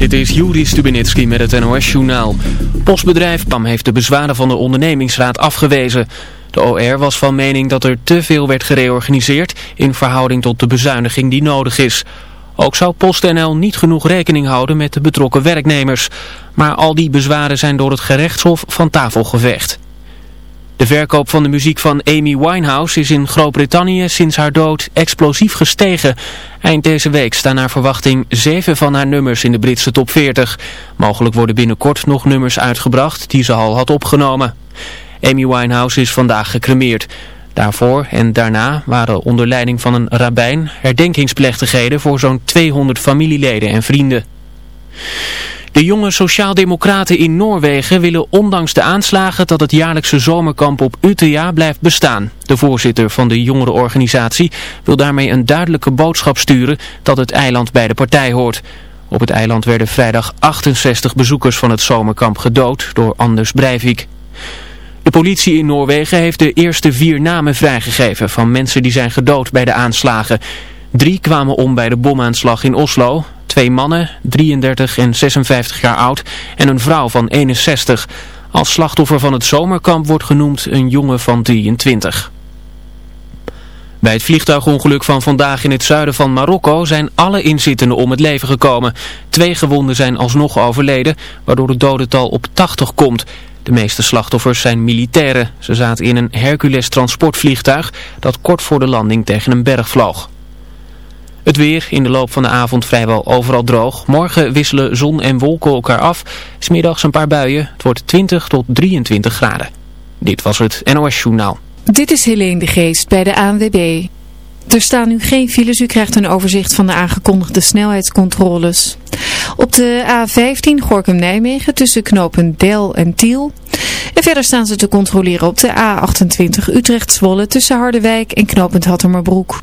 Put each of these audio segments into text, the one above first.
Dit is Juri Stubenitski met het NOS-journaal. Postbedrijf PAM heeft de bezwaren van de ondernemingsraad afgewezen. De OR was van mening dat er te veel werd gereorganiseerd in verhouding tot de bezuiniging die nodig is. Ook zou PostNL niet genoeg rekening houden met de betrokken werknemers. Maar al die bezwaren zijn door het gerechtshof van tafel geveegd. De verkoop van de muziek van Amy Winehouse is in Groot-Brittannië sinds haar dood explosief gestegen. Eind deze week staan naar verwachting zeven van haar nummers in de Britse top 40. Mogelijk worden binnenkort nog nummers uitgebracht die ze al had opgenomen. Amy Winehouse is vandaag gecremeerd. Daarvoor en daarna waren onder leiding van een rabbijn herdenkingsplechtigheden voor zo'n 200 familieleden en vrienden. De jonge sociaaldemocraten in Noorwegen willen ondanks de aanslagen dat het jaarlijkse zomerkamp op Utøya blijft bestaan. De voorzitter van de jongerenorganisatie wil daarmee een duidelijke boodschap sturen dat het eiland bij de partij hoort. Op het eiland werden vrijdag 68 bezoekers van het zomerkamp gedood door Anders Breivik. De politie in Noorwegen heeft de eerste vier namen vrijgegeven van mensen die zijn gedood bij de aanslagen. Drie kwamen om bij de bomaanslag in Oslo. Twee mannen, 33 en 56 jaar oud en een vrouw van 61. Als slachtoffer van het zomerkamp wordt genoemd een jongen van 23. Bij het vliegtuigongeluk van vandaag in het zuiden van Marokko zijn alle inzittenden om het leven gekomen. Twee gewonden zijn alsnog overleden, waardoor het dodental op 80 komt. De meeste slachtoffers zijn militairen. Ze zaten in een Hercules transportvliegtuig dat kort voor de landing tegen een berg vloog. Het weer in de loop van de avond vrijwel overal droog. Morgen wisselen zon en wolken elkaar af. Smiddags een paar buien. Het wordt 20 tot 23 graden. Dit was het NOS Journaal. Dit is Helene de Geest bij de ANWB. Er staan nu geen files. U krijgt een overzicht van de aangekondigde snelheidscontroles. Op de A15 Gorkum-Nijmegen tussen knopen Del en Tiel. En verder staan ze te controleren op de A28 Utrecht-Zwolle tussen Harderwijk en knopend Hattermerbroek.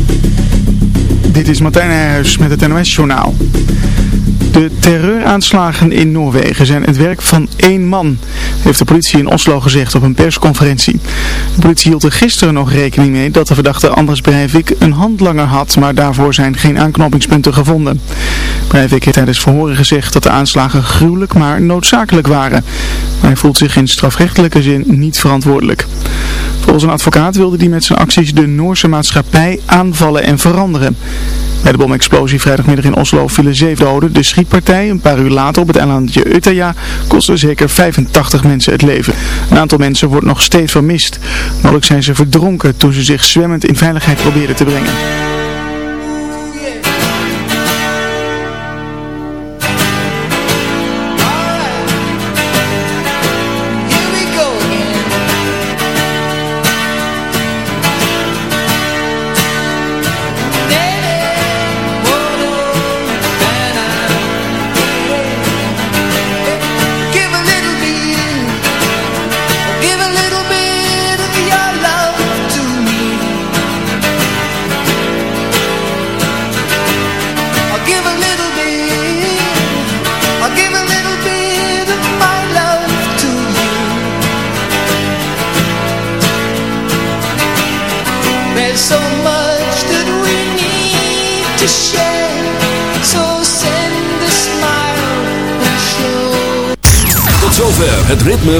Dit is Martijn Nijhuis met het NOS-journaal. De terreuraanslagen in Noorwegen zijn het werk van één man, heeft de politie in Oslo gezegd op een persconferentie. De politie hield er gisteren nog rekening mee dat de verdachte Anders Breivik een handlanger had, maar daarvoor zijn geen aanknopingspunten gevonden. Breivik heeft tijdens verhoren gezegd dat de aanslagen gruwelijk maar noodzakelijk waren. Maar hij voelt zich in strafrechtelijke zin niet verantwoordelijk. Volgens een advocaat wilde hij met zijn acties de Noorse maatschappij aanvallen en veranderen. Bij de bomexplosie vrijdagmiddag in Oslo vielen zeven doden. De schietpartij een paar uur later op het eilandje Utøya kostte zeker 85 mensen het leven. Een aantal mensen wordt nog steeds vermist. Mogelijk zijn ze verdronken toen ze zich zwemmend in veiligheid probeerden te brengen.